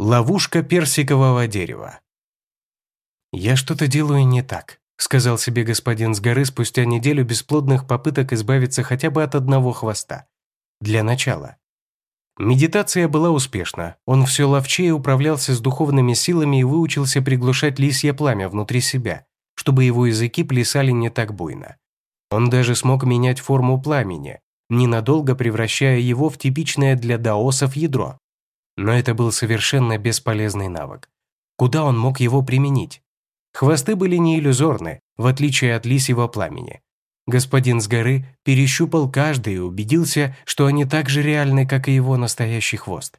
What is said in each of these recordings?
Ловушка персикового дерева. «Я что-то делаю не так», — сказал себе господин с горы спустя неделю бесплодных попыток избавиться хотя бы от одного хвоста. Для начала. Медитация была успешна. Он все ловчее управлялся с духовными силами и выучился приглушать лисье пламя внутри себя, чтобы его языки плясали не так буйно. Он даже смог менять форму пламени, ненадолго превращая его в типичное для даосов ядро. Но это был совершенно бесполезный навык. Куда он мог его применить? Хвосты были не иллюзорны, в отличие от лисьего пламени. Господин с горы перещупал каждый и убедился, что они так же реальны, как и его настоящий хвост.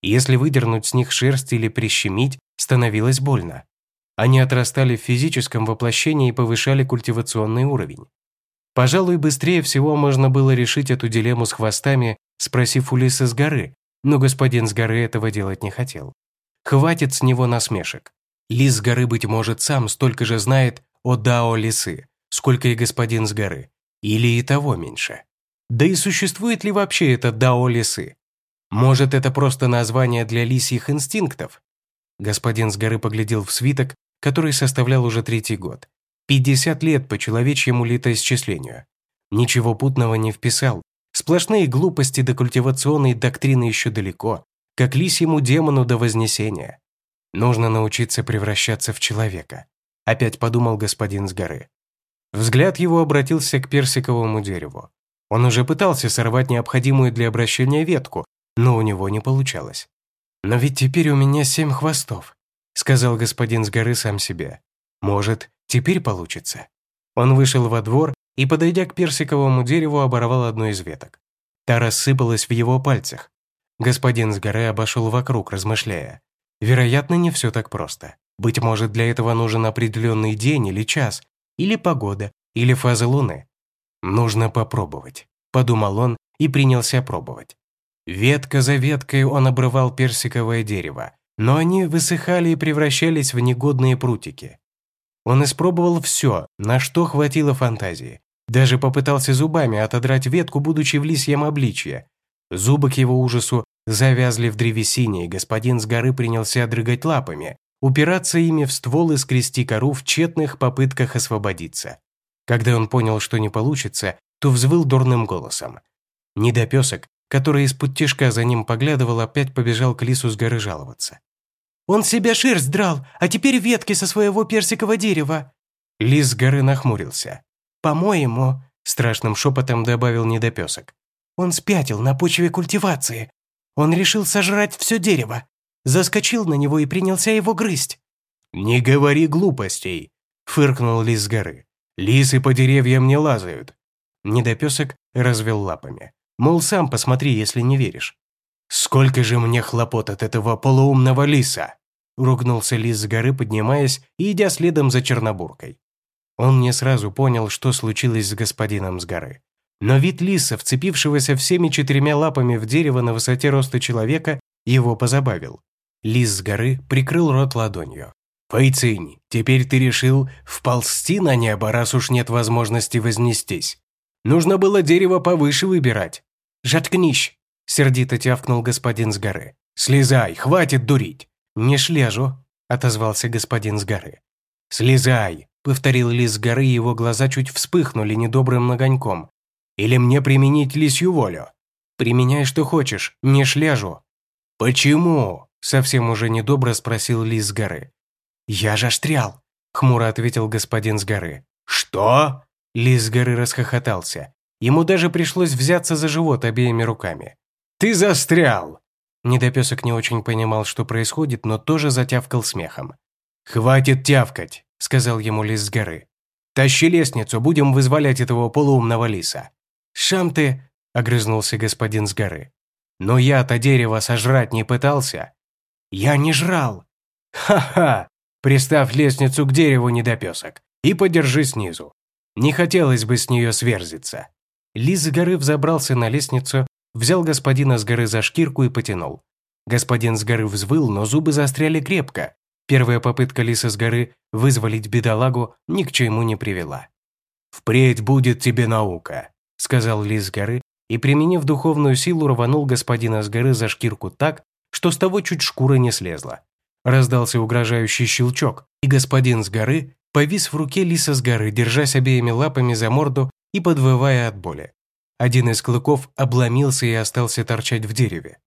Если выдернуть с них шерсть или прищемить, становилось больно. Они отрастали в физическом воплощении и повышали культивационный уровень. Пожалуй, быстрее всего можно было решить эту дилемму с хвостами, спросив у лиса с горы, но господин с горы этого делать не хотел. Хватит с него насмешек. Лис с горы, быть может, сам столько же знает о дао лисы, сколько и господин с горы, или и того меньше. Да и существует ли вообще это дао лисы? Может, это просто название для лисьих инстинктов? Господин с горы поглядел в свиток, который составлял уже третий год. 50 лет по человечьему летоисчислению. Ничего путного не вписал. Сплошные глупости до культивационной доктрины еще далеко, как лисьему демону до вознесения. Нужно научиться превращаться в человека, опять подумал господин с горы. Взгляд его обратился к персиковому дереву. Он уже пытался сорвать необходимую для обращения ветку, но у него не получалось. «Но ведь теперь у меня семь хвостов», — сказал господин с горы сам себе. «Может, Теперь получится. Он вышел во двор и, подойдя к персиковому дереву, оборвал одну из веток. Та рассыпалась в его пальцах. Господин с горы обошел вокруг, размышляя. Вероятно, не все так просто. Быть может, для этого нужен определенный день или час, или погода, или фаза луны. Нужно попробовать, подумал он и принялся пробовать. Ветка за веткой он обрывал персиковое дерево, но они высыхали и превращались в негодные прутики. Он испробовал все, на что хватило фантазии. Даже попытался зубами отодрать ветку, будучи в лисьем обличье. Зубы к его ужасу завязли в древесине, и господин с горы принялся дрыгать лапами, упираться ими в ствол и скрести кору в тщетных попытках освободиться. Когда он понял, что не получится, то взвыл дурным голосом. Недопесок, который из-под тишка за ним поглядывал, опять побежал к лису с горы жаловаться. Он себя шерсть драл, а теперь ветки со своего персикового дерева». Лис с горы нахмурился. «По-моему», – страшным шепотом добавил недопесок, «он спятил на почве культивации. Он решил сожрать все дерево, заскочил на него и принялся его грызть». «Не говори глупостей», – фыркнул лис с горы. «Лисы по деревьям не лазают». Недопесок развел лапами. Мол, сам посмотри, если не веришь. «Сколько же мне хлопот от этого полуумного лиса!» ругнулся лис с горы, поднимаясь и идя следом за Чернобуркой. Он не сразу понял, что случилось с господином с горы. Но вид лиса, вцепившегося всеми четырьмя лапами в дерево на высоте роста человека, его позабавил. Лис с горы прикрыл рот ладонью. «Фейцинь, теперь ты решил вползти на небо, раз уж нет возможности вознестись. Нужно было дерево повыше выбирать». «Жаткнись!» – сердито тявкнул господин с горы. «Слезай, хватит дурить!» «Не шлежу», – отозвался господин с горы. «Слезай», – повторил лис горы, и его глаза чуть вспыхнули недобрым огоньком. «Или мне применить лисью волю?» «Применяй, что хочешь, не шлежу». «Почему?» – совсем уже недобро спросил лис с горы. «Я же штрял», – хмуро ответил господин с горы. «Что?» Лис с горы расхохотался. Ему даже пришлось взяться за живот обеими руками. «Ты застрял!» Недопесок не очень понимал, что происходит, но тоже затявкал смехом. «Хватит тявкать», — сказал ему лис с горы. «Тащи лестницу, будем вызволять этого полуумного лиса». «Шам ты», — огрызнулся господин с горы. «Но я-то дерево сожрать не пытался». «Я не жрал». «Ха-ха! Приставь лестницу к дереву, недопесок, и подержи снизу. Не хотелось бы с нее сверзиться». Лис с горы взобрался на лестницу Взял господина с горы за шкирку и потянул. Господин с горы взвыл, но зубы застряли крепко. Первая попытка лиса с горы вызволить бедолагу ни к чему не привела. «Впредь будет тебе наука», — сказал лис с горы и, применив духовную силу, рванул господина с горы за шкирку так, что с того чуть шкура не слезла. Раздался угрожающий щелчок, и господин с горы повис в руке лиса с горы, держась обеими лапами за морду и подвывая от боли. Один из клыков обломился и остался торчать в дереве.